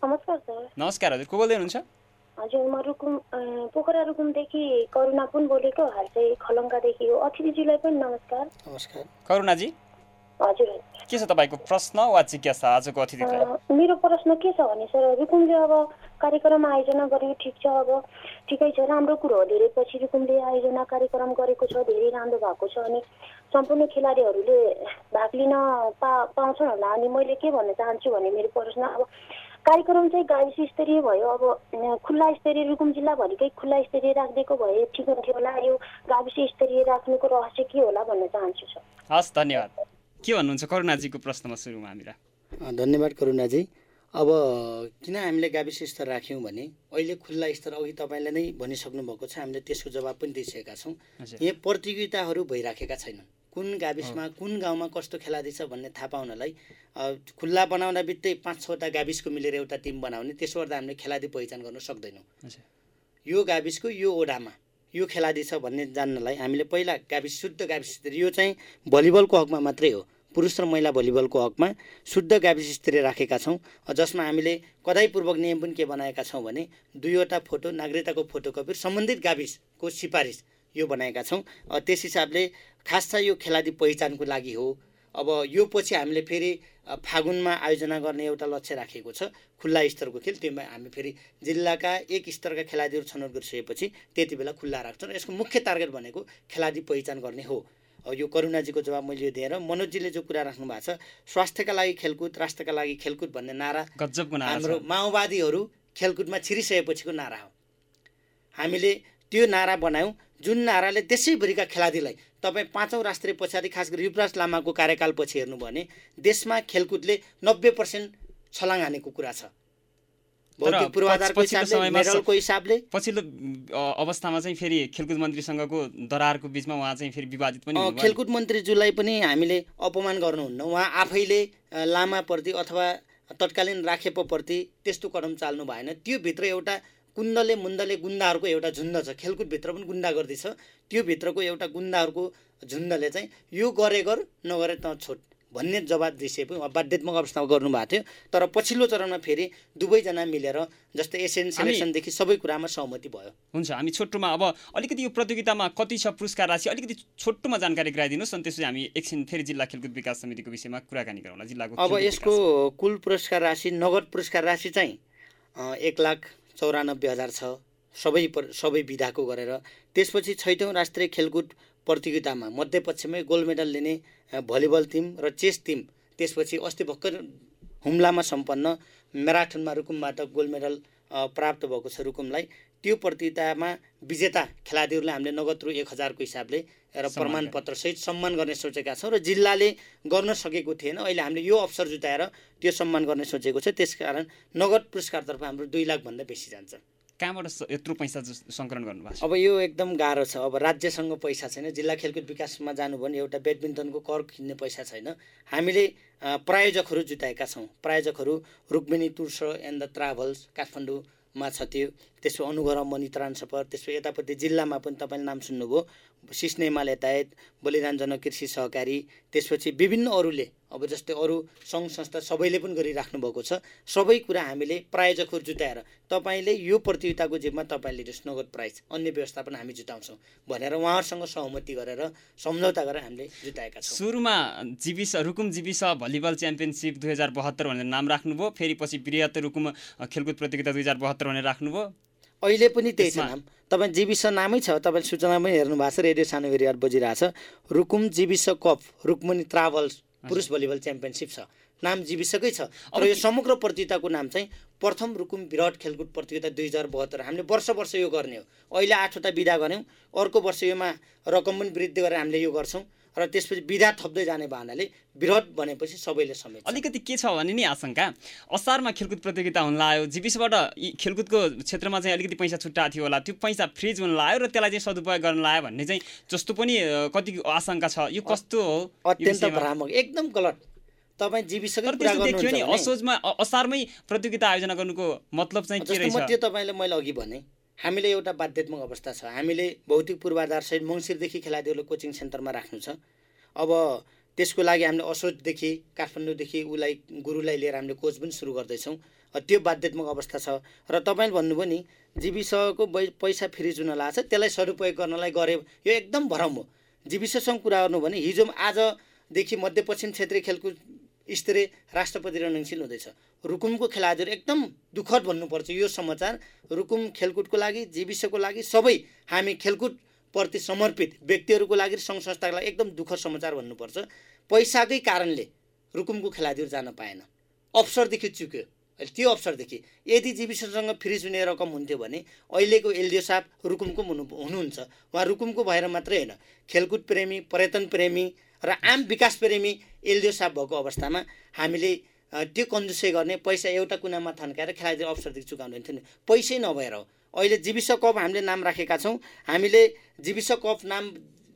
[SPEAKER 7] नमस्कार सर।
[SPEAKER 2] नमस्कार हजुर को बोल्दै हुनुहुन्छ?
[SPEAKER 7] हजुर म रुकुम पोखरा रुकुमदेखि करुणा पुन बोलेको। हाल चाहिँ खलङ्गादेखि हो। अतिथिज्यूलाई पनि नमस्कार।
[SPEAKER 3] नमस्कार।
[SPEAKER 2] करुणाजी?
[SPEAKER 7] हजुर।
[SPEAKER 2] के छ तपाईँको प्रश्न वा जिज्ञासा आजको अतिथिलाई
[SPEAKER 7] अ, मेरो प्रश्न के छ भने सर रुकुमले अब कार्यक्रम आयोजना गरेको ठिक छ अब। ठिकै छ राम्रो कुरो हो। धेरै पछि रुकुमले आयोजना कार्यक्रम गरेको छ धेरै राम्रो भएको छ अनि सम्पूर्ण खेलाडीहरूले भाग लिन पा पाउँछन् होला। अनि मैले के भन्न चाहन्छु भने मेरो प्रश्न अब कार्यक्रम चाहिँ गाविस स्तरीय भयो। अब खुल्ला स्तरीय रुकुम जिल्लाभरिकै खुल्ला स्तरीय राखिदिएको भए ठिक हुन्थ्यो होला यो गाविस स्तरीय राख्नुको रहस्य के होला भन्न चाहन्छु सर।
[SPEAKER 2] हस् धन्यवाद। के भन्नुहुन्छ करुणाजीको प्रश्नमा सुरुमा हामीलाई?
[SPEAKER 3] धन्यवाद करुणाजी। अब किन हामीले गाविस स्तर राख्यौँ भने अहिले खुल्ला स्तर अघि तपाईँले नै भनिसक्नु भएको छ हामीले त्यसको जवाब पनि दिइसकेका छौँ। यहाँ प्रतियोगिताहरू भइराखेका छैनन्। कुन गाविसमा कुन गाउँमा कस्तो खेलाडी छ भन्ने थाहा पाउनलाई खुल्ला बनाउँदा बित्तै पाँच छवटा गाविसको मिलेर एउटा टिम बनाउने त्यसो गर्दा हामीले खेलाडी पहिचान गर्न सक्दैनौँ। यो गाविसको यो ओडामा यो खेलाडी छ भन्ने जान्नलाई हामीले पहिला गाविस शुद्ध गाविस स्तरीय यो चाहिँ भलिबलको हकमा मात्रै हो। पुरुष र महिला भलिबलको हकमा शुद्ध गाविस स्तरीय राखेका छौँ जसमा हामीले कदाइपूर्वक नियम पनि के बनाएका छौँ भने दुईवटा फोटो नागरिकताको फोटोकपी सम्बन्धित गाविसको सिफारिस यो बनाएका छौँ। त्यस हिसाबले खास चाहिँ यो खेलाडी पहिचानको लागि हो। अब यो पछि हामीले फेरि फागुनमा आयोजना गर्ने एउटा लक्ष्य राखेको छ खुल्ला स्तरको खेल। त्योमा हामी फेरि जिल्लाका एक स्तरका खेलाडीहरू छनौट गरिसकेपछि त्यति बेला खुल्ला राख्छौँ। र यसको मुख्य टार्गेट भनेको खेलाडी पहिचान गर्ने हो। अब यो करुणाजीको जवाब मैले यो दिएर मनोजीले जो कुरा राख्नु भएको छ स्वास्थ्यका लागि खेलकुद राष्ट्रका लागि खेलकुद भन्ने नारा हाम्रो माओवादीहरू खेलकुदमा छिरिसकेपछिको नारा हो। हामीले त्यो नारा बनायौँ जुन नाराले देशैभरिका खेलाडीलाई तपाईँ पाँचौँ राष्ट्रिय पछाडि खास गरी युवराज लामाको कार्यकालपछि हेर्नु भने देशमा खेलकुदले नब्बे पर्सेन्ट छलाङ हानेको कुरा छ।
[SPEAKER 2] पछिल्लो अवस्थामा चाहिँ फेरि खेलकुद मन्त्रीसँगको दरारको बिचमा उहाँ चाहिँ फेरि विवादित पनि।
[SPEAKER 3] खेलकुद मन्त्रीज्यूलाई पनि हामीले अपमान गर्नुहुन्न। उहाँ आफैले लामाप्रति अथवा तत्कालीन राखेपोप्रति त्यस्तो कदम चाल्नु भएन। त्योभित्र एउटा कुन्दले मुन्दले गुन्डाहरूको एउटा झुन्ड छ। खेलकुदभित्र पनि गुन्डा गर्दैछ। त्योभित्रको एउटा गुन्डाहरूको झुन्डले चाहिँ यो गरे गर नगरे त छोड भन्ने जवाब दिइसकेपछि उहाँ बाध्यात्मक अवस्थामा गर्नुभएको थियो। तर पछिल्लो चरणमा फेरि दुवैजना मिलेर जस्तै एसियन सेलेक्सनदेखि सबै कुरामा सहमति भयो।
[SPEAKER 2] हुन्छ हामी छोटोमा अब अलिकति यो प्रतियोगितामा कति छ पुरस्कार राशि अलिकति छोटोमा जानकारी गराइदिनुहोस् अनि त्यसपछि हामी एकछिन फेरि जिल्ला खेलकुद विकास समितिको विषयमा कुराकानी गरौँला। जिल्लाको
[SPEAKER 3] अब यसको कुल पुरस्कार राशि नगद पुरस्कार राशि चाहिँ एक लाख चौरानब्बे हजार छ। सबै पर सबै विधाको गरेर। त्यसपछि छैटौँ राष्ट्रिय खेलकुद प्रतियोगितामा मध्यपक्षमै गोल्ड मेडल लिने भलिबल टिम र चेस टिम त्यसपछि अस्ति भर्खर हुम्लामा सम्पन्न म्याराथनमा रुकुमबाट गोल्ड मेडल प्राप्त भएको छ रुकुमलाई। त्यो प्रतियोगितामा विजेता खेलाडीहरूलाई हामीले नगद रु एक हजारको हिसाबले र प्रमाणपत्रसहित सम्मान गर्ने सोचेका छौँ र जिल्लाले गर्न सकेको थिएन। अहिले हामीले यो अवसर जुटाएर त्यो सम्मान गर्ने सोचेको छ। त्यसकारण नगद पुरस्कारतर्फ हाम्रो दुई लाखभन्दा बेसी जान्छ।
[SPEAKER 2] कहाँबाट यत्रो पैसा सङ्कलन गर्नुभएको
[SPEAKER 3] अब यो एकदम गाह्रो छ। अब राज्यसँग पैसा छैन। जिल्ला खेलकुद विकासमा जानु भने एउटा ब्याडमिन्टनको कर किन्ने पैसा छैन। हामीले प्रायोजकहरू जुटाएका छौँ। प्रायोजकहरू Rukmini tours and the travels काठमाडौँमा छ त्यो। त्यसो अनुगरम मणि ट्रान्सफर त्यसो यतापट्टि जिल्लामा पनि तपाईँले नाम सुन्नुभयो। सिस्ने हिमाल यातायात बलिदान जनकृषि सहकारी त्यसपछि विभिन्न अरूले अब जस्तै अरू सङ्घ संस्था सबैले पनि गरिराख्नु भएको छ। सबै कुरा हामीले प्रायोजकहरू जुटाएर तपाईँले यो प्रतियोगिताको जिम्मा तपाईँले लिनुहोस् नगद प्राइज अन्य व्यवस्थापन हामी जुटाउँछौँ भनेर उहाँहरूसँग सहमति गरेर सम्झौता गरेर हामीले जुटाएका छौँ।
[SPEAKER 2] सुरुमा जिबिस रुकुम जिबिस भलिबल च्याम्पियनसिप दुई हजार बहत्तर भनेर नाम राख्नुभयो फेरि पछि बृहत रुकुम खेलकुद प्रतियोगिता दुई हजार बहत्तर भनेर राख्नुभयो।
[SPEAKER 3] अहिले पनि त्यही छ नाम। तपाईँ जीविस नामै छ तपाईँले सूचना पनि हेर्नु भएको छ रेडियो सानो भेरियार बजिरहेछ। रुकुम जीविस कप रुक्मणी ट्राभल्स पुरुष भलिबल च्याम्पियनसिप छ। नाम जीविसकै छ। तर यो समग्र प्रतियोगिताको नाम चाहिँ प्रथम रुकुम विराट खेलकुद प्रतियोगिता दुई हजार बहत्तर। हामीले वर्ष वर्ष यो गर्ने हो। अहिले आठवटा विधा गऱ्यौँ। अर्को वर्ष योमा रकम पनि वृद्धि गरेर हामीले यो गर्छौँ। र त्यसपछि विधा थप्दै जाने भावनाले विराट भनेपछि सबैले समेत
[SPEAKER 2] अलिकति के छ भने नि आशंका असारमा खेलकुद प्रतियोगिता हुन लाग्यो जिबिसबाट यी खेलकुदको क्षेत्रमा चाहिँ अलिकति पैसा छुट्टाएको थियो होला त्यो पैसा फ्रिज हुन लाग्यो र त्यसलाई चाहिँ सदुपयोग गर्न लाग्यो भन्ने चाहिँ जस्तो पनि कति आशंका छ यो कस्तो हो
[SPEAKER 3] अत्यन्त? भ्रामक एकदम गलत। तपाईँ जीविसकै
[SPEAKER 2] तर
[SPEAKER 3] कुरा
[SPEAKER 2] त्यस्तो देखियो नि
[SPEAKER 3] गर्नुहुन्छ भने
[SPEAKER 2] असोजमा असारमै प्रतियोगिता आयोजना गर्नुको मतलब चाहिँ के रहेछ?
[SPEAKER 3] त्यो तपाईँलाई मैले अघि भने हामीले एउटा बाध्यात्मक अवस्था छ। हामीले भौतिक पूर्वाधार सहित मङ्सिरदेखि खेलाडीहरूलाई कोचिङ सेन्टरमा राख्नु छ। अब त्यसको लागि हामीले असोजदेखि काठमाडौँदेखि उसलाई गुरुलाई लिएर हामीले कोच पनि सुरु गर्दैछौँ त्यो बाध्यात्मक अवस्था छ। र तपाईँले भन्नुभयो नि जीविसको पैसा फ्री जुन लाग्छ त्यसलाई सदुपयोग गर्नलाई गरे यो एकदम भरम हो। जीविससँग कुरा गर्नु भने हिजो आजदेखि मध्यपश्चिम क्षेत्रीय खेलकुद स्तरीय राष्ट्रपति रणनीतिशील हुँदैछ। रुकुमको खेलाडीहरू एकदम दुःखद भन्नुपर्छ। यो समाचार रुकुम खेलकुदको लागि जीविसको लागि सबै हामी खेलकुदप्रति समर्पित व्यक्तिहरूको लागि सङ्घ संस्थाको लागि एकदम दुःखद समाचार भन्नुपर्छ। पैसाकै कारणले रुकुमको खेलाडीहरू जान पाएन। अवसरदेखि चुक्यो। अहिले त्यो अवसरदेखि यदि जीविससँग फ्री जुने रकम हुन्थ्यो भने अहिलेको एलडिओ साहब रुकुमको हुनु हुनुहुन्छ। उहाँ रुकुमको भएर मात्रै होइन। खेलकुद प्रेमी पर्यटन प्रेमी र आम विकास प्रेमी एलडिओ साहब भएको अवस्थामा हामीले त्यो कन्जुसै गर्ने पैसा एउटा कुनामा थन्काएर खेलाडी अवसरदेखि चुकाउँदैन थियो नि। पैसै नभएर हो। अहिले जीविस कप हामीले नाम राखेका छौँ। हामीले जीविस कप नाम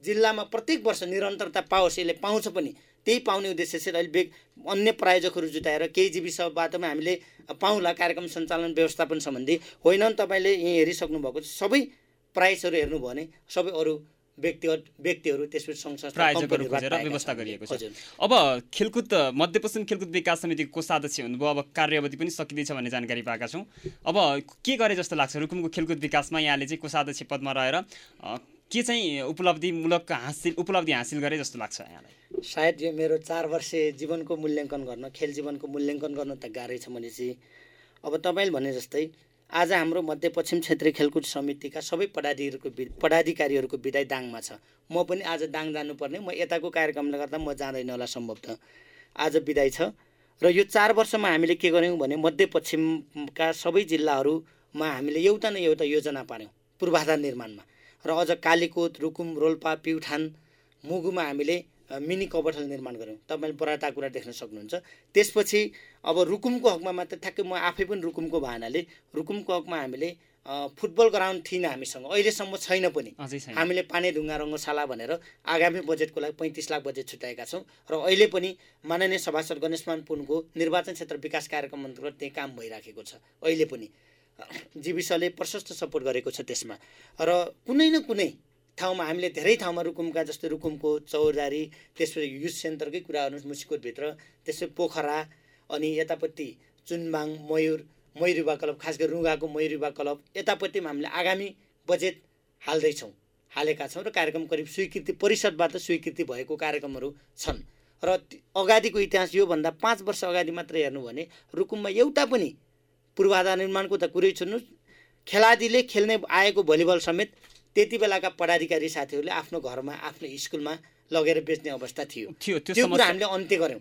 [SPEAKER 3] जिल्लामा प्रत्येक वर्ष निरन्तरता पाओस् यसले पाउँछ पनि। त्यही पाउने उद्देश्य चाहिँ अहिले बेग अन्य प्रायोजकहरू जुटाएर केही जीविसबाट पनि हामीले पाउँला कार्यक्रम सञ्चालन व्यवस्थापन सम्बन्धी। होइन तपाईँले यहीँ हेरिसक्नु भएको सबै प्राइसहरू हेर्नुभयो भने सबै अरू व्यक्तिगत व्यक्तिहरू त्यसपछि सङ्घ संस्था
[SPEAKER 2] व्यवस्था। गरिएको छ। अब खेलकुद मध्यपश्चिम खेलकुद विकास समितिको कोषाध्यक्ष हुनुभयो अब कार्यावधि पनि सकिँदैछ भन्ने जानकारी पाएका छौँ। अब के गरे जस्तो लाग्छ रुकुमको खेलकुद विकासमा? यहाँले चाहिँ कोषाध्यक्ष पदमा रहेर के चाहिँ उपलब्धिमूलक हासिल उपलब्धि हासिल गरे जस्तो लाग्छ यहाँलाई?
[SPEAKER 3] सायद यो मेरो चार वर्षे जीवनको मूल्याङ्कन गर्न खेल जीवनको मूल्याङ्कन गर्न त गाह्रै छ भनेपछि। अब तपाईँले भने जस्तै आज हाम्रो मध्यपश्चिम क्षेत्रीय खेलकुद समितिका सबै पदाधिकारीहरूको वि पदाधिकारीहरूको विदाय दाङमा छ। म पनि आज दाङ जानुपर्ने। म यताको कार्यक्रमले गर्दा म जाँदैन होला सम्भवतः। आज विदाय छ। र यो चार वर्षमा हामीले के गर्यौँ भने मध्यपश्चिमका सबै जिल्लाहरूमा हामीले एउटा न एउटा योजना पार्यौँ पूर्वाधार निर्माणमा। र अझ कालीकोट रुकुम रोल्पा प्युठान मुगुमा हामीले मिनी कबठल निर्माण गऱ्यौँ। तपाईँले बराता कुरा देख्न सक्नुहुन्छ। त्यसपछि अब रुकुमको हकमा मात्र ठ्याक्कै म आफै पनि रुकुमको भावनाले रुकुमको हकमा हामीले फुटबल ग्राउन्ड थिएन हामीसँग। अहिलेसम्म छैन पनि। हामीले पानी ढुङ्गा रङ्गशाला भनेर आगामी बजेटको लागि पैँतिस लाख बजेट छुट्याएका छौँ र अहिले पनि माननीय सभासद गणेशमान पुनको निर्वाचन क्षेत्र विकास कार्यक्रम अन्तर्गत त्यही काम भइराखेको छ। अहिले पनि जीविसले प्रशस्त सपोर्ट गरेको छ त्यसमा। र कुनै न कुनै ठाउँमा हामीले धेरै ठाउँमा रुकुमका जस्तै रुकुमको चौरदारी त्यसपछि युथ सेन्टरकै कुरा गर्नुहोस् मुसिकोटभित्र त्यसपछि पोखरा अनि यतापट्टि चुनबाङ मयूर मयुरुवा क्लब खास गरी रुगाको मयुरुवा क्लब यतापट्टि पनि हामीले आगामी बजेट हाल्दैछौँ। हालेका छौँ र कार्यक्रम करिब स्वीकृति परिषदबाट स्वीकृति भएको कार्यक्रमहरू छन्। र अगाडिको इतिहास योभन्दा पाँच वर्ष अगाडि मात्र हेर्नु भने रुकुममा एउटा पनि पूर्वाधार निर्माणको त कुरै छोड्नुहोस् खेलाडीले खेल्ने आएको भलिबल समेत त्यति बेलाका पदाधिकारी साथीहरूले आफ्नो घरमा आफ्नो स्कुलमा लगेर बेच्ने अवस्था थियो।
[SPEAKER 2] त्यो
[SPEAKER 3] कुरा हामीले अन्त्य गऱ्यौँ।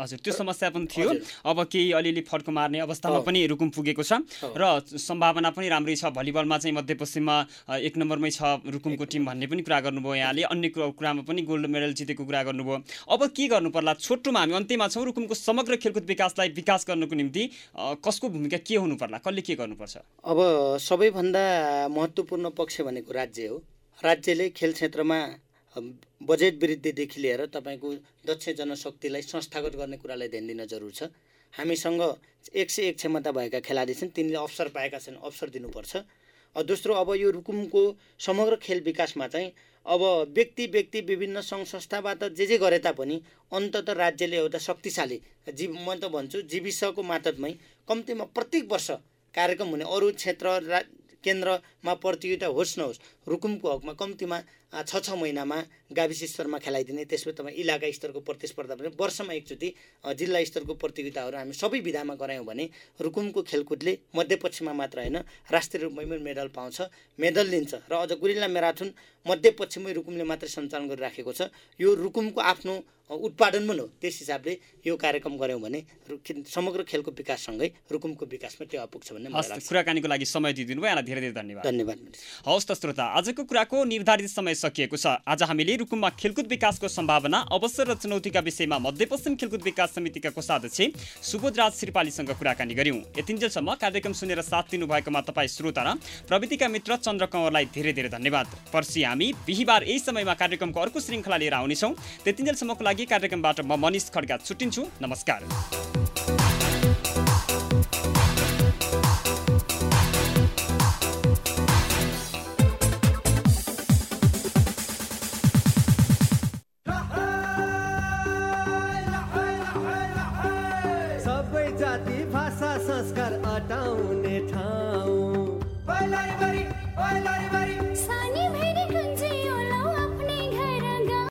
[SPEAKER 2] हजुर त्यो समस्या पनि थियो। अब केही अलिअलि फड्को मार्ने अवस्थामा। पनि रुकुम पुगेको छ। र सम्भावना पनि राम्रै छ। भलिबलमा चाहिँ मध्यपश्चिममा एक नम्बरमै छ रुकुमको टिम भन्ने पनि कुरा गर्नुभयो यहाँले। अन्य कुरा- कुरामा पनि गोल्ड मेडल जितेको कुरा गर्नुभयो। अब के गर्नु पर्ला? छोटोमा हामी अन्त्यमा छौँ रुकुमको समग्र खेलकुद विकासलाई विकास गर्नुको निम्ति कसको भूमिका के हुनुपर्ला कसले के गर्नुपर्छ?
[SPEAKER 3] अब सबैभन्दा महत्त्वपूर्ण पक्ष भनेको राज्य हो। राज्यले खेल क्षेत्रमा बजेट वृद्धिदेखि लिएर तपाईँको दक्ष जनशक्तिलाई संस्थागत गर्ने कुरालाई ध्यान दिन जरुर छ। हामीसँग एक सय एक क्षमता भएका खेलाडी छन् तिनले अवसर पाएका छन् अवसर दिनुपर्छ। दोस्रो अब यो रुकुमको समग्र खेल विकासमा चाहिँ अब व्यक्ति व्यक्ति विभिन्न सङ्घ संस्थाबाट जे जे गरे तापनि अन्तत राज्यले एउटा शक्तिशाली जी म त भन्छु जीविसको मातहतमै कम्तीमा प्रत्येक वर्ष कार्यक्रम हुने अरू क्षेत्र केन्द्रमा प्रतियोगिता होस् नहोस् रुकुमको हकमा कम्तीमा छ छ महिनामा गाविस स्तरमा खेलाइदिने त्यसमा तपाईँ इलाका स्तरको प्रतिस्पर्धा पनि वर्षमा एकचोटि जिल्ला स्तरको प्रतियोगिताहरू हामी सबै विधामा गरायौँ भने रुकुमको खेलकुदले मध्यपश्चिममा मात्र होइन राष्ट्रिय रूपमै पनि मेडल पाउँछ मेडल लिन्छ र अझ गुरिल्ला म्याराथुन मध्यपश्चिमै रुकुमले मात्रै सञ्चालन गरिराखेको छ। यो रुकुमको आफ्नो उत्पादन पनि हो। त्यस हिसाबले यो कार्यक्रम गऱ्यौँ भने समग्र खेलको विकाससँगै रुकुमको विकासमा त्यो पुग्छ भन्ने मलाई
[SPEAKER 2] कुराकानीको लागि समय दिइदिनु भयो। यहाँलाई धेरै धेरै धन्यवाद।
[SPEAKER 3] धन्यवाद
[SPEAKER 2] हवस् त श्रोता आजको कुराको निर्धारित समय सकिएको छ। आज हामीले रुकुममा खेलकुद विकासको सम्भावना अवसर र चुनौतीका विषयमा मध्यपश्चिम खेलकुद विकास समितिका कोषाध्यक्ष सुबोधराज श्रीपालीसँग कुराकानी गऱ्यौँ यतिन्जेलसम्म कार्यक्रम सुनेर साथ दिनुभएकोमा तपाईँ श्रोता र प्रविधिका मित्र चन्द्र कंवरलाई धेरै धेरै धन्यवाद। पर्सि हामी हामी बिहिबार यही समयमा कार्यक्रमको अर्को श्रृङ्खला लिएर आउनेछौँ। त्यतिन्जेलसम्मको लागि कार्यक्रमबाट म मनिष खड्गा छुट्टिन्छु। नमस्कार।
[SPEAKER 1] सबै जाति भाषा संस्कार अटाउने ठाउँ।